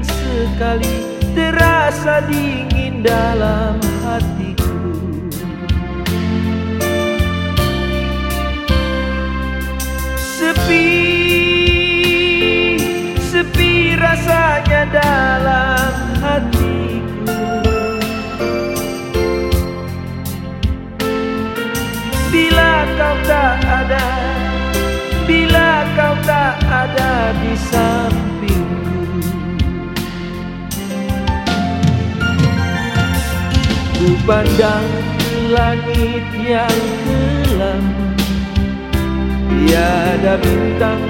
sekali terasa dingin dalam hatiku. Sepi, sepi rasanya dalam hatiku. Bila kau tak ada, Ku pandang langit yang kelam. Tiada bintang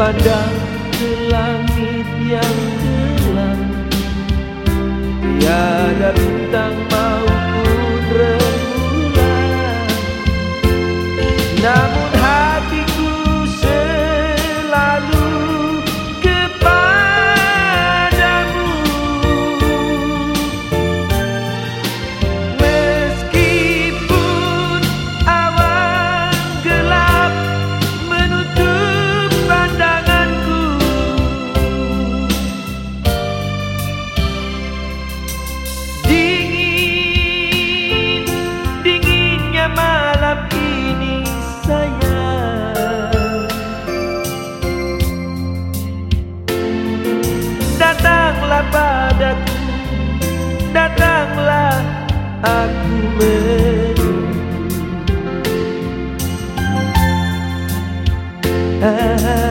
pandang ke langit yang gelap. Tiada bintang datanglah padaku datanglah aku menunggu ah.